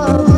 Oh.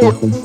Bravo.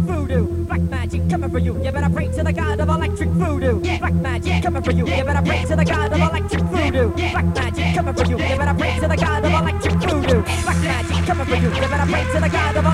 voodoo. Black magic coming for you. You better pray to the god of electric voodoo. Black magic coming for you. You better pray to the god of electric voodoo. Black magic coming for you. You better pray to the god of electric voodoo. Black magic coming for you. You better pray to the god of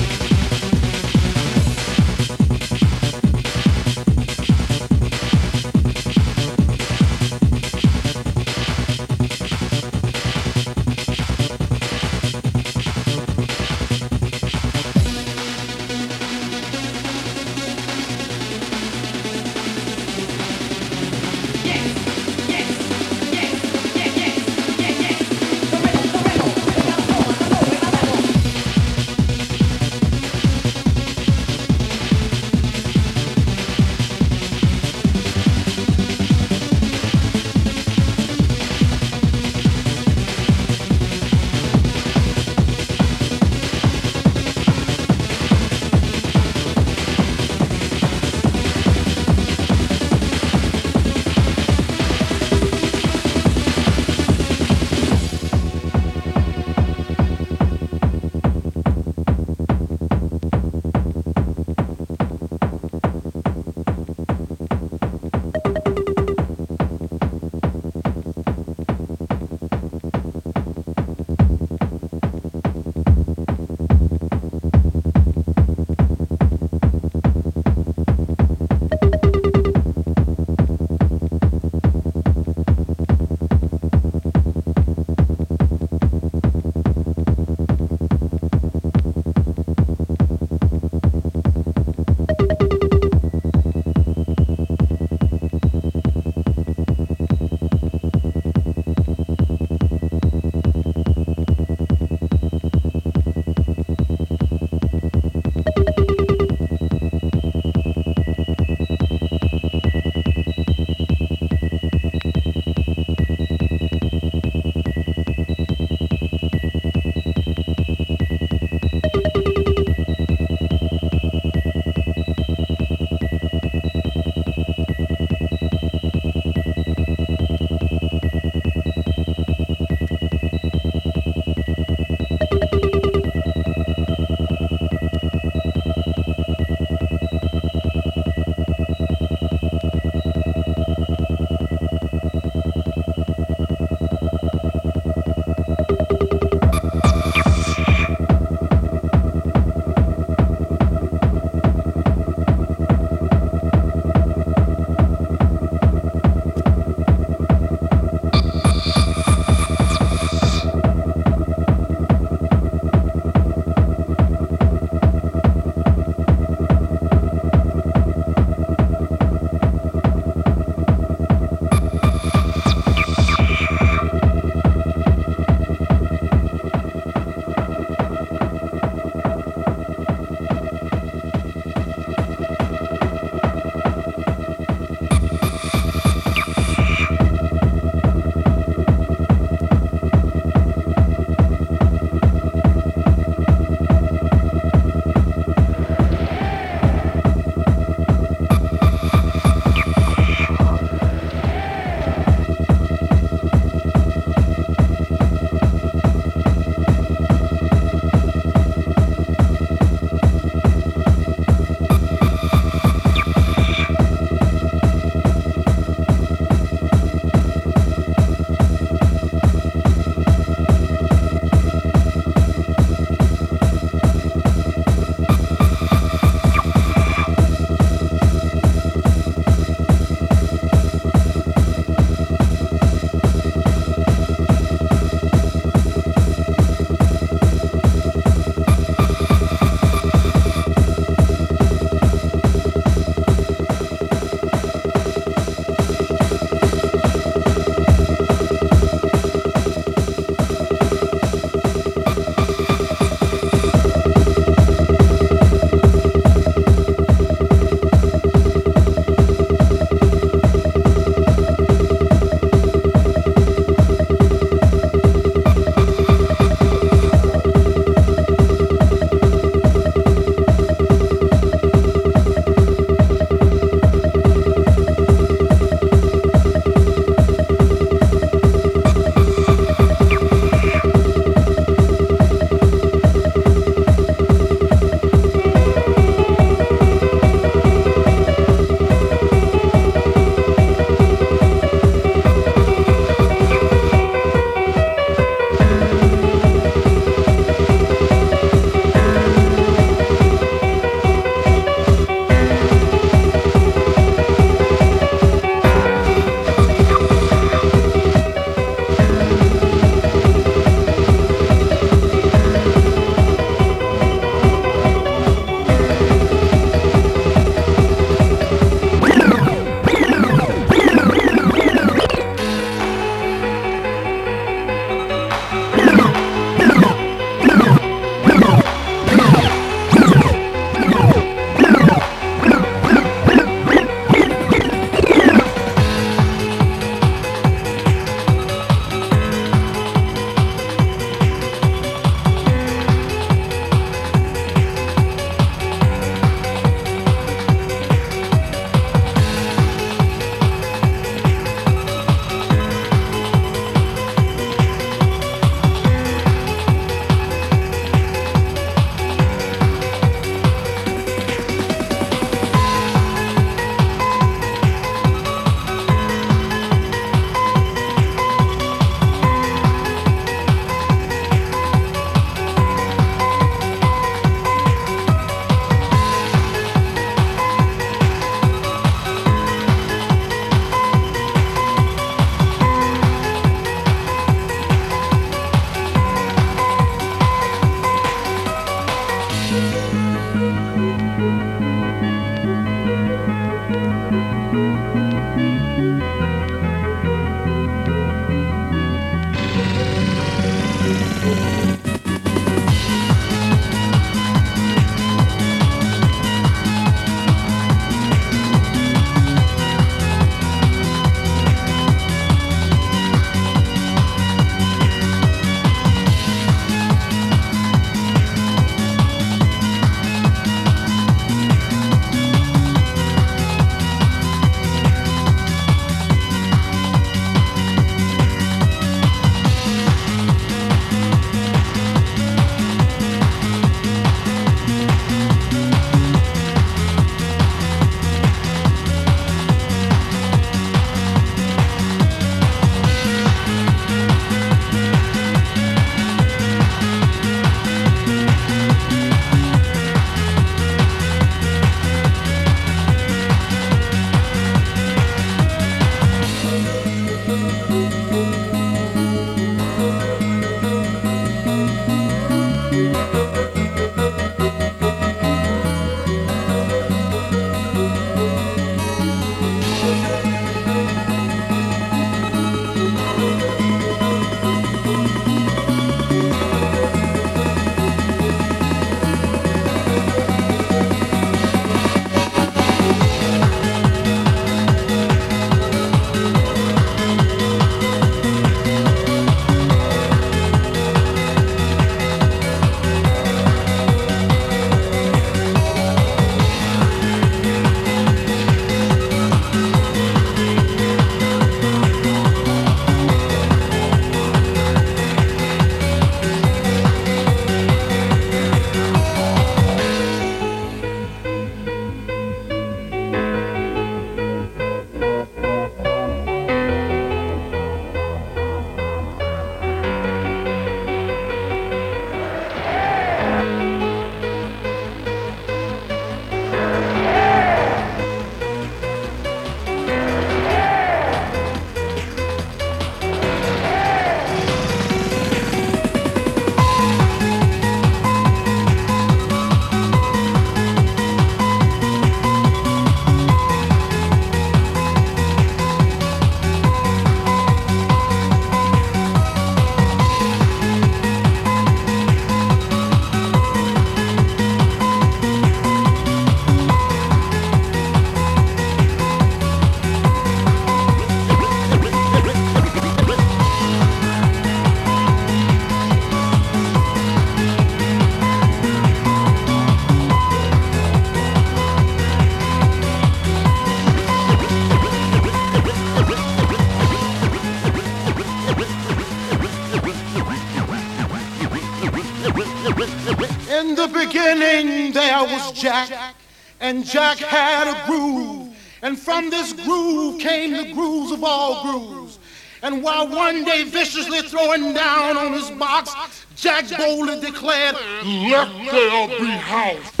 beginning there was Jack, and Jack had a groove. And from this groove came the grooves of all grooves. And while one day viciously throwing down on his box, Jack boldly declared, Let there be house.